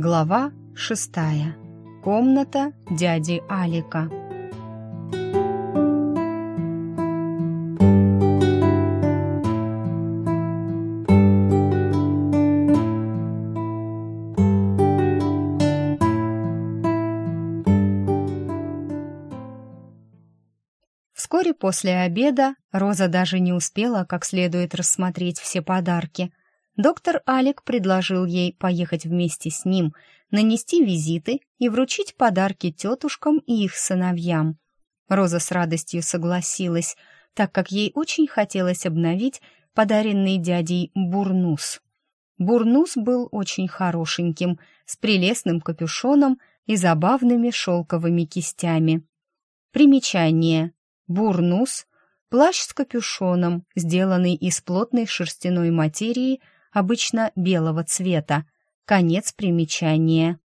Глава шестая. Комната дяди Алика. Вскоре после обеда Роза даже не успела как следует рассмотреть все подарки. Доктор Алик предложил ей поехать вместе с ним, нанести визиты и вручить подарки тетушкам и их сыновьям. Роза с радостью согласилась, так как ей очень хотелось обновить подаренный дядей бурнус. Бурнус был очень хорошеньким, с прелестным капюшоном и забавными шелковыми кистями. Примечание. Бурнус — плащ с капюшоном, сделанный из плотной шерстяной материи, обычно белого цвета. Конец примечания.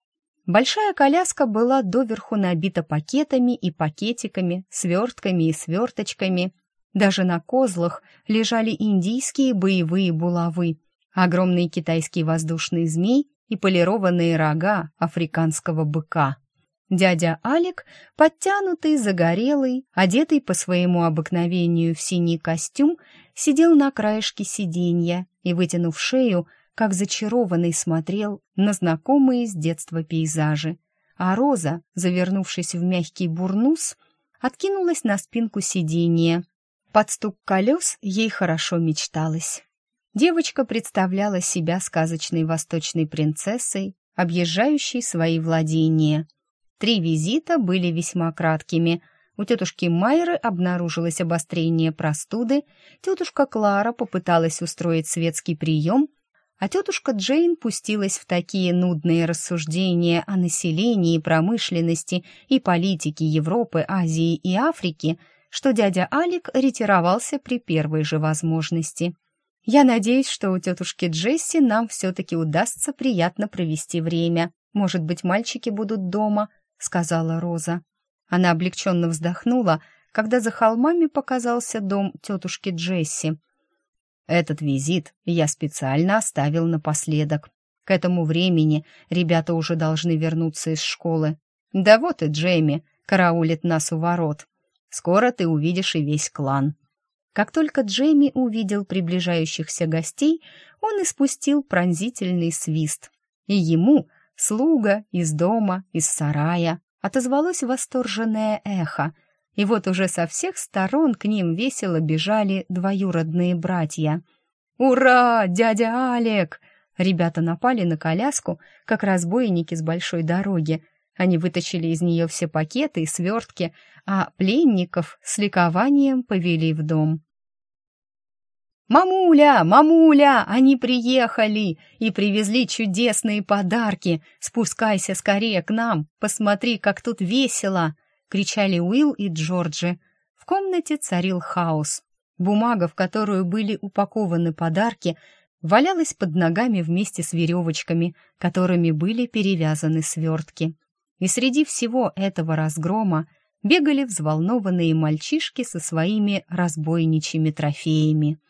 Большая коляска была доверху набита пакетами и пакетиками, свертками и сверточками. Даже на козлах лежали индийские боевые булавы, огромный китайский воздушный змей и полированные рога африканского быка. Дядя Алик, подтянутый, загорелый, одетый по своему обыкновению в синий костюм, сидел на краешке сиденья и, вытянув шею, как зачарованный смотрел на знакомые с детства пейзажи. А Роза, завернувшись в мягкий бурнус, откинулась на спинку сиденья. Под стук колес ей хорошо мечталось. Девочка представляла себя сказочной восточной принцессой, объезжающей свои владения — Три визита были весьма краткими. У тетушки Майры обнаружилось обострение простуды, тетушка Клара попыталась устроить светский прием, а тетушка Джейн пустилась в такие нудные рассуждения о населении, промышленности и политике Европы, Азии и Африки, что дядя Алик ретировался при первой же возможности. «Я надеюсь, что у тетушки Джесси нам все-таки удастся приятно провести время. Может быть, мальчики будут дома», сказала Роза. Она облегченно вздохнула, когда за холмами показался дом тетушки Джесси. Этот визит я специально оставил напоследок. К этому времени ребята уже должны вернуться из школы. Да вот и Джейми караулит нас у ворот. Скоро ты увидишь и весь клан. Как только Джейми увидел приближающихся гостей, он испустил пронзительный свист. И ему слуга из дома, из сарая, отозвалось восторженное эхо, и вот уже со всех сторон к ним весело бежали двоюродные братья. «Ура, дядя Алек!» Ребята напали на коляску, как разбойники с большой дороги. Они вытащили из нее все пакеты и свертки, а пленников с ликованием повели в дом. «Мамуля! Мамуля! Они приехали и привезли чудесные подарки! Спускайся скорее к нам! Посмотри, как тут весело!» — кричали Уилл и Джорджи. В комнате царил хаос. Бумага, в которую были упакованы подарки, валялась под ногами вместе с веревочками, которыми были перевязаны свертки. И среди всего этого разгрома бегали взволнованные мальчишки со своими разбойничьими трофеями —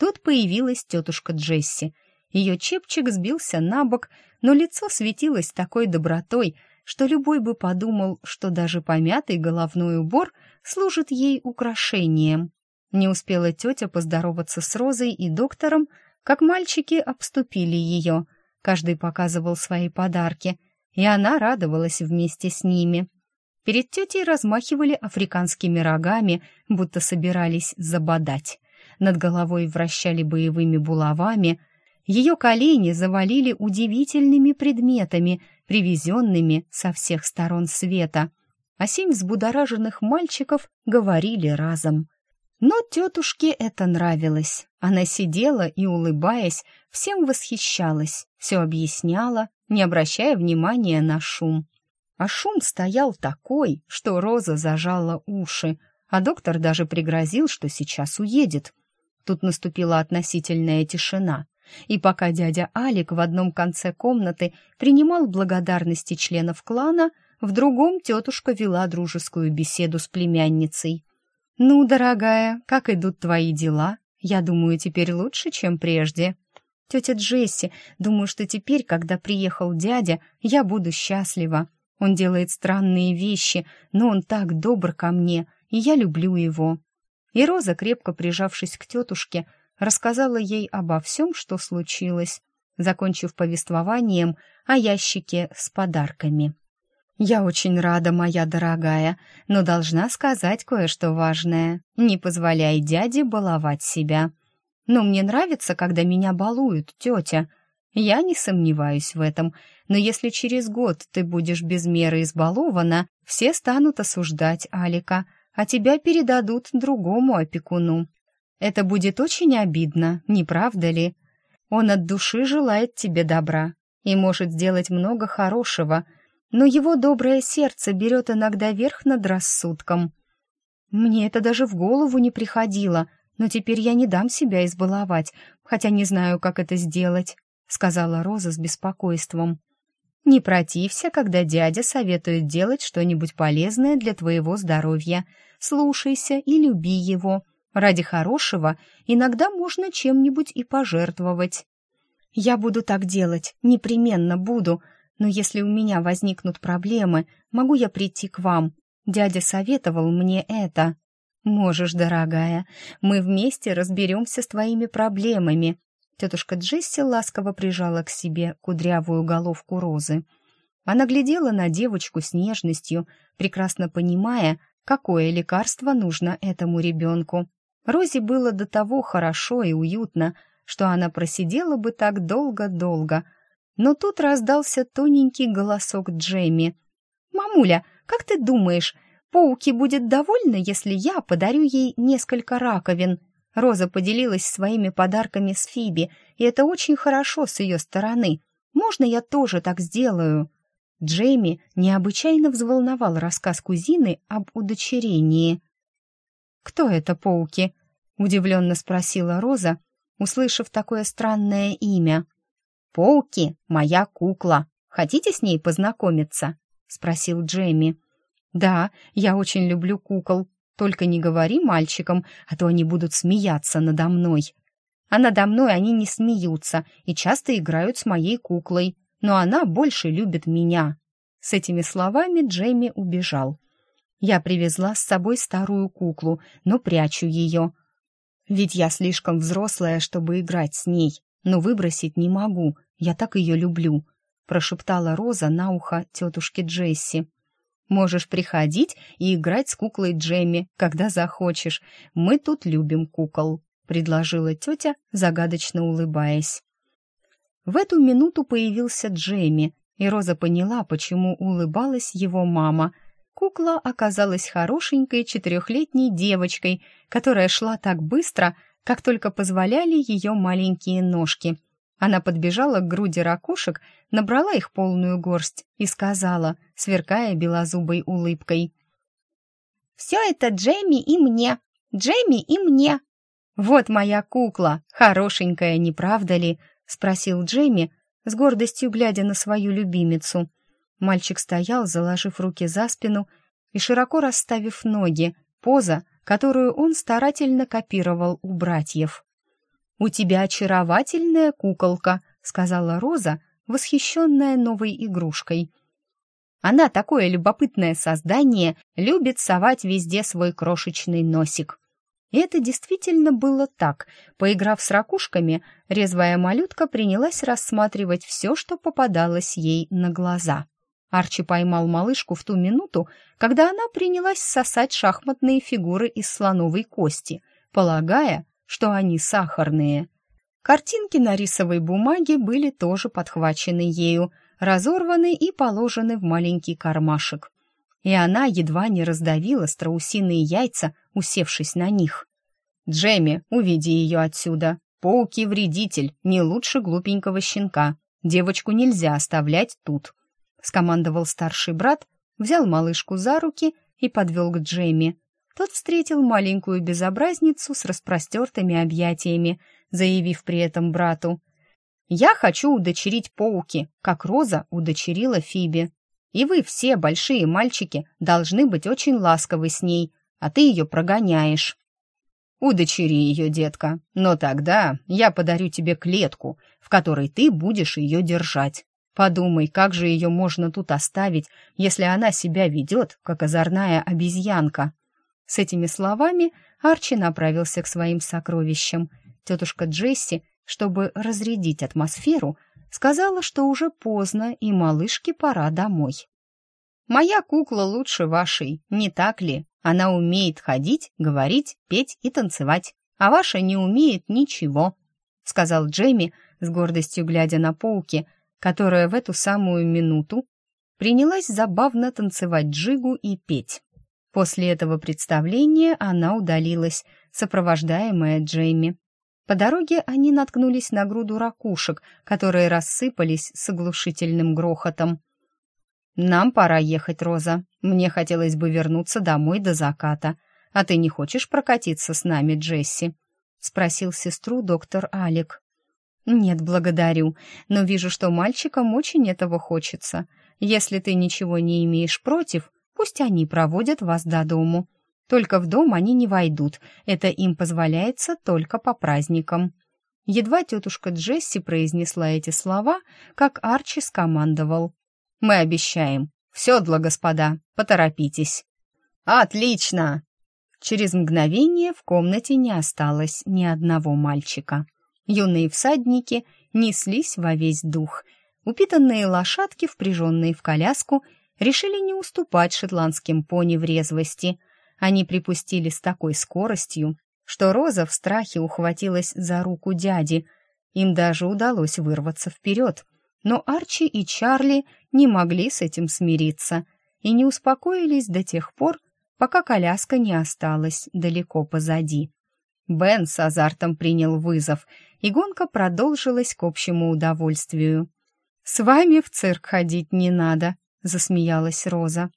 Тут появилась тетушка Джесси. Ее чепчик сбился на бок, но лицо светилось такой добротой, что любой бы подумал, что даже помятый головной убор служит ей украшением. Не успела тетя поздороваться с Розой и доктором, как мальчики обступили ее. Каждый показывал свои подарки, и она радовалась вместе с ними. Перед тетей размахивали африканскими рогами, будто собирались забодать над головой вращали боевыми булавами, ее колени завалили удивительными предметами, привезенными со всех сторон света. А семь взбудораженных мальчиков говорили разом. Но тетушке это нравилось. Она сидела и, улыбаясь, всем восхищалась, все объясняла, не обращая внимания на шум. А шум стоял такой, что Роза зажала уши, а доктор даже пригрозил, что сейчас уедет. Тут наступила относительная тишина, и пока дядя Алик в одном конце комнаты принимал благодарности членов клана, в другом тетушка вела дружескую беседу с племянницей. «Ну, дорогая, как идут твои дела? Я думаю, теперь лучше, чем прежде». Тетя Джесси, думаю, что теперь, когда приехал дядя, я буду счастлива. Он делает странные вещи, но он так добр ко мне, и я люблю его». И Роза, крепко прижавшись к тетушке, рассказала ей обо всем, что случилось, закончив повествованием о ящике с подарками. «Я очень рада, моя дорогая, но должна сказать кое-что важное. Не позволяй дяде баловать себя. Но мне нравится, когда меня балуют, тетя. Я не сомневаюсь в этом, но если через год ты будешь без меры избалована, все станут осуждать Алика, а тебя передадут другому опекуну. Это будет очень обидно, не правда ли? Он от души желает тебе добра и может сделать много хорошего — но его доброе сердце берет иногда верх над рассудком. Мне это даже в голову не приходило, но теперь я не дам себя избаловать, хотя не знаю, как это сделать», — сказала Роза с беспокойством. «Не протився, когда дядя советует делать что-нибудь полезное для твоего здоровья. Слушайся и люби его. Ради хорошего иногда можно чем-нибудь и пожертвовать». «Я буду так делать, непременно буду», но если у меня возникнут проблемы, могу я прийти к вам? Дядя советовал мне это. Можешь, дорогая, мы вместе разберемся с твоими проблемами. Тетушка Джесси ласково прижала к себе кудрявую головку розы. Она глядела на девочку с нежностью, прекрасно понимая, какое лекарство нужно этому ребенку. Розе было до того хорошо и уютно, что она просидела бы так долго-долго, но тут раздался тоненький голосок Джейми. «Мамуля, как ты думаешь, Пауки будет довольна, если я подарю ей несколько раковин?» Роза поделилась своими подарками с Фиби, и это очень хорошо с ее стороны. Можно я тоже так сделаю?» Джейми необычайно взволновал рассказ кузины об удочерении. «Кто это пауки?» — удивленно спросила Роза, услышав такое странное имя. «Поуки — моя кукла. Хотите с ней познакомиться?» — спросил Джейми. «Да, я очень люблю кукол. Только не говори мальчикам, а то они будут смеяться надо мной. А надо мной они не смеются и часто играют с моей куклой, но она больше любит меня». С этими словами Джейми убежал. Я привезла с собой старую куклу, но прячу ее. Ведь я слишком взрослая, чтобы играть с ней но выбросить не могу, я так ее люблю», прошептала Роза на ухо тетушке Джесси. «Можешь приходить и играть с куклой Джемми, когда захочешь. Мы тут любим кукол», предложила тетя, загадочно улыбаясь. В эту минуту появился Джемми, и Роза поняла, почему улыбалась его мама. Кукла оказалась хорошенькой четырехлетней девочкой, которая шла так быстро, как только позволяли ее маленькие ножки. Она подбежала к груди ракушек, набрала их полную горсть и сказала, сверкая белозубой улыбкой. «Все это Джейми и мне! Джейми и мне!» «Вот моя кукла, хорошенькая, не правда ли?» — спросил Джейми, с гордостью глядя на свою любимицу. Мальчик стоял, заложив руки за спину и широко расставив ноги, поза, которую он старательно копировал у братьев. «У тебя очаровательная куколка», — сказала Роза, восхищенная новой игрушкой. «Она такое любопытное создание, любит совать везде свой крошечный носик». И это действительно было так. Поиграв с ракушками, резвая малютка принялась рассматривать все, что попадалось ей на глаза. Арчи поймал малышку в ту минуту, когда она принялась сосать шахматные фигуры из слоновой кости, полагая, что они сахарные. Картинки на рисовой бумаге были тоже подхвачены ею, разорваны и положены в маленький кармашек. И она едва не раздавила страусиные яйца, усевшись на них. «Джемми, уведи ее отсюда. Пауки-вредитель, не лучше глупенького щенка. Девочку нельзя оставлять тут», — скомандовал старший брат, взял малышку за руки и подвел к Джейми. Тот встретил маленькую безобразницу с распростертыми объятиями, заявив при этом брату. «Я хочу удочерить Поуки, как Роза удочерила Фиби. И вы все, большие мальчики, должны быть очень ласковы с ней, а ты ее прогоняешь». Удочери ее, детка, но тогда я подарю тебе клетку, в которой ты будешь ее держать. Подумай, как же ее можно тут оставить, если она себя ведет, как озорная обезьянка. С этими словами Арчи направился к своим сокровищам. Тетушка Джесси, чтобы разрядить атмосферу, сказала, что уже поздно и малышке пора домой. «Моя кукла лучше вашей, не так ли?» Она умеет ходить, говорить, петь и танцевать, а ваша не умеет ничего», — сказал Джейми, с гордостью глядя на Поуки, которая в эту самую минуту принялась забавно танцевать джигу и петь. После этого представления она удалилась, сопровождаемая Джейми. По дороге они наткнулись на груду ракушек, которые рассыпались с оглушительным грохотом. «Нам пора ехать, Роза. Мне хотелось бы вернуться домой до заката. А ты не хочешь прокатиться с нами, Джесси?» — спросил сестру доктор Алик. «Нет, благодарю, но вижу, что мальчикам очень этого хочется. Если ты ничего не имеешь против, пусть они проводят вас до дому. Только в дом они не войдут, это им позволяется только по праздникам». Едва тетушка Джесси произнесла эти слова, как Арчи скомандовал. Мы обещаем. В седло, господа, поторопитесь». «Отлично!» Через мгновение в комнате не осталось ни одного мальчика. Юные всадники неслись во весь дух. Упитанные лошадки, впряженные в коляску, решили не уступать шотландским пони в резвости. Они припустили с такой скоростью, что Роза в страхе ухватилась за руку дяди. Им даже удалось вырваться вперед, но Арчи и Чарли не могли с этим смириться и не успокоились до тех пор, пока коляска не осталась далеко позади. Бен с азартом принял вызов, и гонка продолжилась к общему удовольствию. «С вами в цирк ходить не надо», — засмеялась Роза.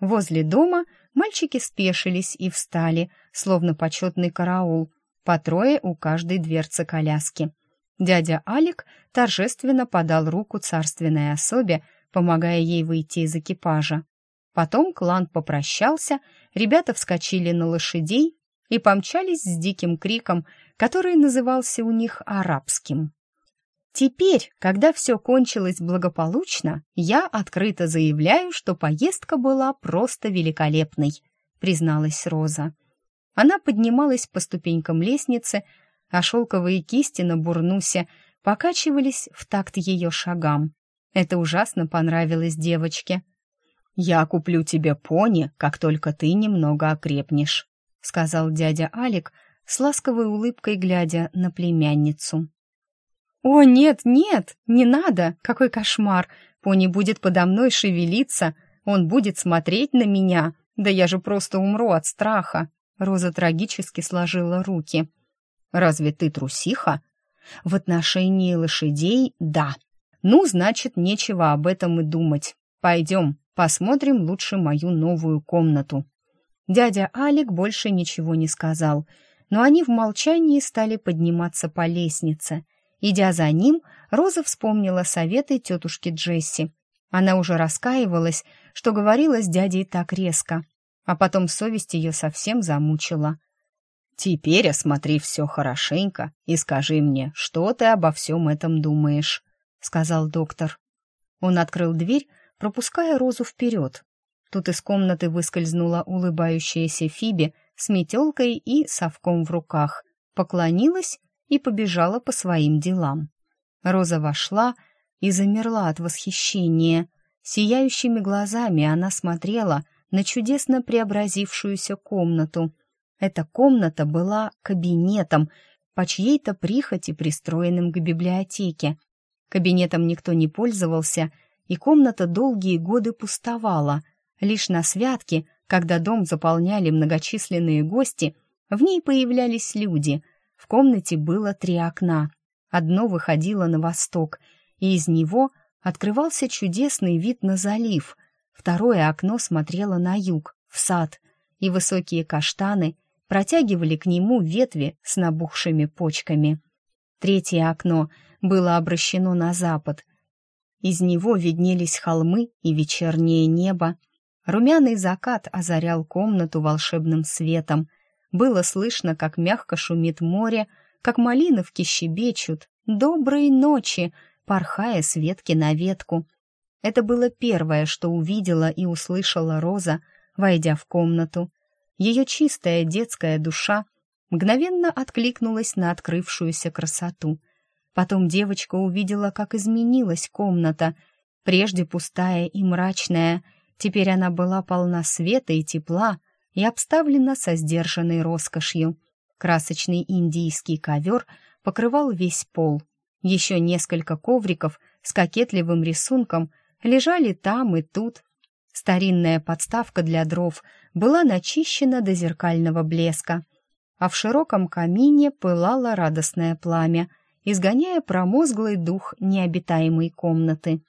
Возле дома мальчики спешились и встали, словно почетный караул, по трое у каждой дверцы коляски. Дядя Алик торжественно подал руку царственной особе, помогая ей выйти из экипажа. Потом клан попрощался, ребята вскочили на лошадей и помчались с диким криком, который назывался у них арабским. Теперь, когда все кончилось благополучно, я открыто заявляю, что поездка была просто великолепной, призналась Роза. Она поднималась по ступенькам лестницы, а шелковые кисти на бурнусе покачивались в такт ее шагам. Это ужасно понравилось девочке. «Я куплю тебе пони, как только ты немного окрепнешь», сказал дядя Алик с ласковой улыбкой, глядя на племянницу. «О, нет, нет, не надо! Какой кошмар! Пони будет подо мной шевелиться, он будет смотреть на меня. Да я же просто умру от страха!» Роза трагически сложила руки. Разве ты трусиха? В отношении лошадей — да. Ну, значит, нечего об этом и думать. Пойдем, посмотрим лучше мою новую комнату. Дядя Алик больше ничего не сказал, но они в молчании стали подниматься по лестнице. Идя за ним, Роза вспомнила советы тетушки Джесси. Она уже раскаивалась, что говорила с дядей так резко, а потом совесть ее совсем замучила. «Теперь осмотри все хорошенько и скажи мне, что ты обо всем этом думаешь», — сказал доктор. Он открыл дверь, пропуская Розу вперед. Тут из комнаты выскользнула улыбающаяся Фиби с метелкой и совком в руках, поклонилась и побежала по своим делам. Роза вошла и замерла от восхищения. Сияющими глазами она смотрела на чудесно преобразившуюся комнату — эта комната была кабинетом, по чьей-то прихоти пристроенным к библиотеке. Кабинетом никто не пользовался, и комната долгие годы пустовала. Лишь на святки, когда дом заполняли многочисленные гости, в ней появлялись люди. В комнате было три окна. Одно выходило на восток, и из него открывался чудесный вид на залив. Второе окно смотрело на юг, в сад, и высокие каштаны протягивали к нему ветви с набухшими почками. Третье окно было обращено на запад. Из него виднелись холмы и вечернее небо. Румяный закат озарял комнату волшебным светом. Было слышно, как мягко шумит море, как малиновки щебечут. «Доброй ночи!» порхая с ветки на ветку. Это было первое, что увидела и услышала Роза, войдя в комнату. Ее чистая детская душа мгновенно откликнулась на открывшуюся красоту. Потом девочка увидела, как изменилась комната, прежде пустая и мрачная, теперь она была полна света и тепла и обставлена со сдержанной роскошью. Красочный индийский ковер покрывал весь пол. Еще несколько ковриков с кокетливым рисунком лежали там и тут. Старинная подставка для дров была начищена до зеркального блеска, а в широком камине пылало радостное пламя, изгоняя промозглый дух необитаемой комнаты.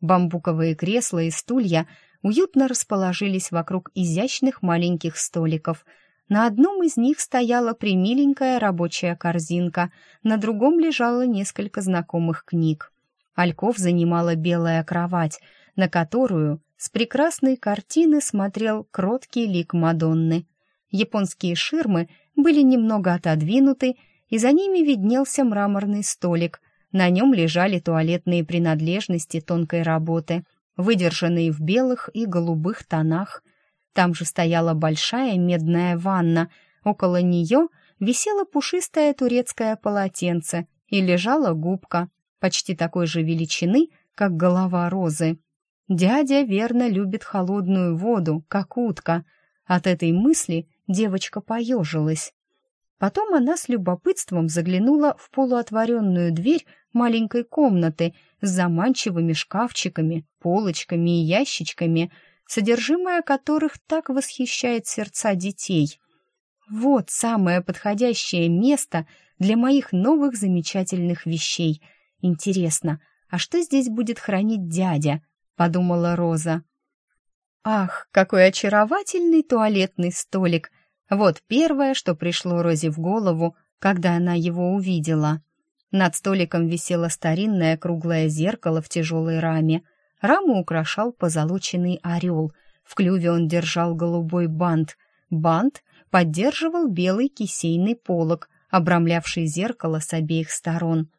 Бамбуковые кресла и стулья уютно расположились вокруг изящных маленьких столиков. На одном из них стояла примиленькая рабочая корзинка, на другом лежало несколько знакомых книг. Альков занимала белая кровать, на которую с прекрасной картины смотрел кроткий лик Мадонны. Японские ширмы были немного отодвинуты, и за ними виднелся мраморный столик. На нем лежали туалетные принадлежности тонкой работы выдержанные в белых и голубых тонах. Там же стояла большая медная ванна, около нее висело пушистое турецкое полотенце и лежала губка, почти такой же величины, как голова розы. Дядя верно любит холодную воду, как утка. От этой мысли девочка поежилась. Потом она с любопытством заглянула в полуотворенную дверь маленькой комнаты с заманчивыми шкафчиками, полочками и ящичками, содержимое которых так восхищает сердца детей. Вот самое подходящее место для моих новых замечательных вещей. Интересно, а что здесь будет хранить дядя? подумала Роза. Ах, какой очаровательный туалетный столик! Вот первое, что пришло Розе в голову, когда она его увидела. Над столиком висело старинное круглое зеркало в тяжелой раме. Раму украшал позолоченный орел. В клюве он держал голубой бант. Бант поддерживал белый кисейный полог, обрамлявший зеркало с обеих сторон.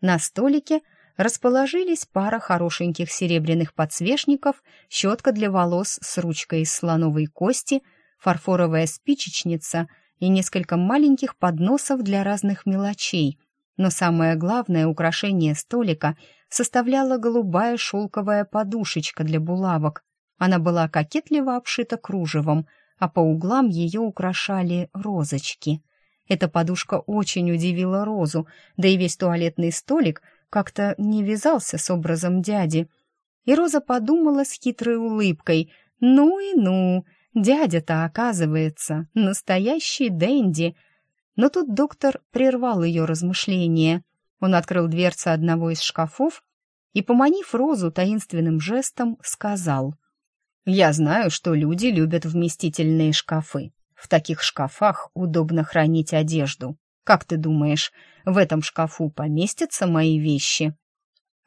На столике расположились пара хорошеньких серебряных подсвечников, щетка для волос с ручкой из слоновой кости — фарфоровая спичечница и несколько маленьких подносов для разных мелочей. Но самое главное украшение столика составляла голубая шелковая подушечка для булавок. Она была кокетливо обшита кружевом, а по углам ее украшали розочки. Эта подушка очень удивила Розу, да и весь туалетный столик как-то не вязался с образом дяди. И Роза подумала с хитрой улыбкой, «Ну и ну, Дядя-то, оказывается, настоящий Дэнди. Но тут доктор прервал ее размышления. Он открыл дверцы одного из шкафов и, поманив Розу таинственным жестом, сказал. «Я знаю, что люди любят вместительные шкафы. В таких шкафах удобно хранить одежду. Как ты думаешь, в этом шкафу поместятся мои вещи?»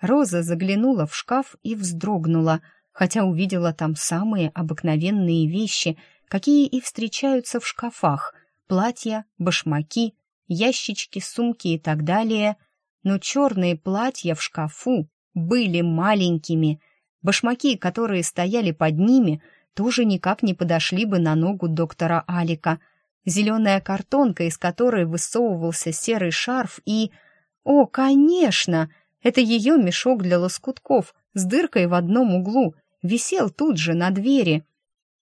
Роза заглянула в шкаф и вздрогнула — хотя увидела там самые обыкновенные вещи, какие и встречаются в шкафах — платья, башмаки, ящички, сумки и так далее. Но черные платья в шкафу были маленькими. Башмаки, которые стояли под ними, тоже никак не подошли бы на ногу доктора Алика. Зеленая картонка, из которой высовывался серый шарф и... О, конечно! Это ее мешок для лоскутков с дыркой в одном углу, висел тут же на двери.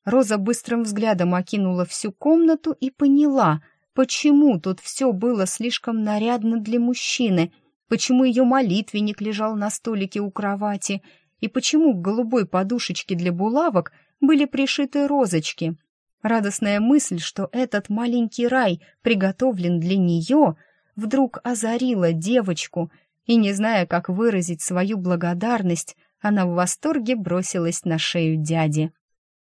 Роза быстрым взглядом окинула всю комнату и поняла, почему тут все было слишком нарядно для мужчины, почему ее молитвенник лежал на столике у кровати и почему к голубой подушечке для булавок были пришиты розочки. Радостная мысль, что этот маленький рай приготовлен для нее, вдруг озарила девочку, и, не зная, как выразить свою благодарность, она в восторге бросилась на шею дяди.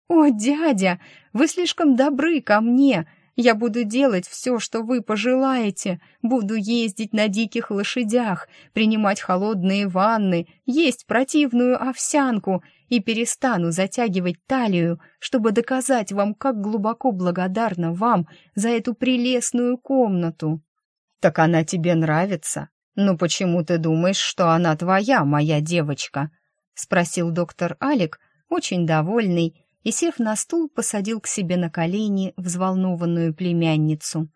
«О, дядя, вы слишком добры ко мне! Я буду делать все, что вы пожелаете. Буду ездить на диких лошадях, принимать холодные ванны, есть противную овсянку и перестану затягивать талию, чтобы доказать вам, как глубоко благодарна вам за эту прелестную комнату. Так она тебе нравится? Ну почему ты думаешь, что она твоя, моя девочка? спросил доктор Алик, очень довольный и, сев на стул, посадил к себе на колени взволнованную племянницу.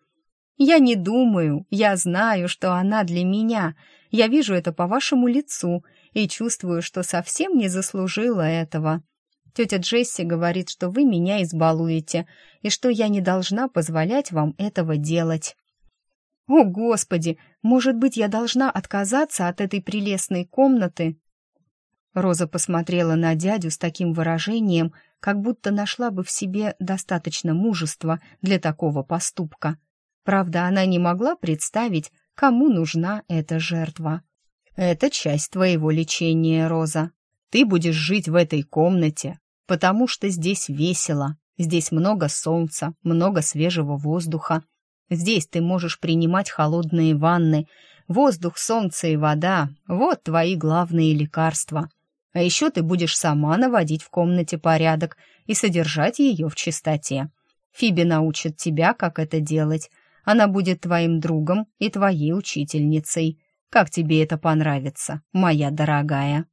«Я не думаю, я знаю, что она для меня. Я вижу это по вашему лицу и чувствую, что совсем не заслужила этого. Тетя Джесси говорит, что вы меня избалуете и что я не должна позволять вам этого делать». «О, Господи! Может быть, я должна отказаться от этой прелестной комнаты?» Роза посмотрела на дядю с таким выражением, как будто нашла бы в себе достаточно мужества для такого поступка. Правда, она не могла представить, кому нужна эта жертва. «Это часть твоего лечения, Роза. Ты будешь жить в этой комнате, потому что здесь весело, здесь много солнца, много свежего воздуха. Здесь ты можешь принимать холодные ванны. Воздух, солнце и вода — вот твои главные лекарства». А еще ты будешь сама наводить в комнате порядок и содержать ее в чистоте. Фиби научит тебя, как это делать. Она будет твоим другом и твоей учительницей. Как тебе это понравится, моя дорогая?»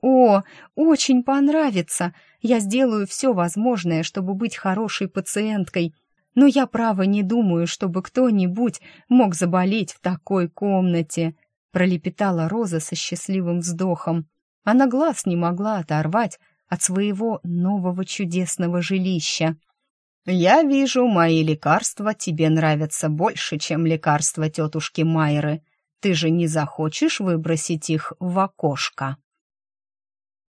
«О, очень понравится! Я сделаю все возможное, чтобы быть хорошей пациенткой, но я, право, не думаю, чтобы кто-нибудь мог заболеть в такой комнате», пролепетала Роза со счастливым вздохом. Она глаз не могла оторвать от своего нового чудесного жилища. «Я вижу, мои лекарства тебе нравятся больше, чем лекарства тетушки Майры. Ты же не захочешь выбросить их в окошко?»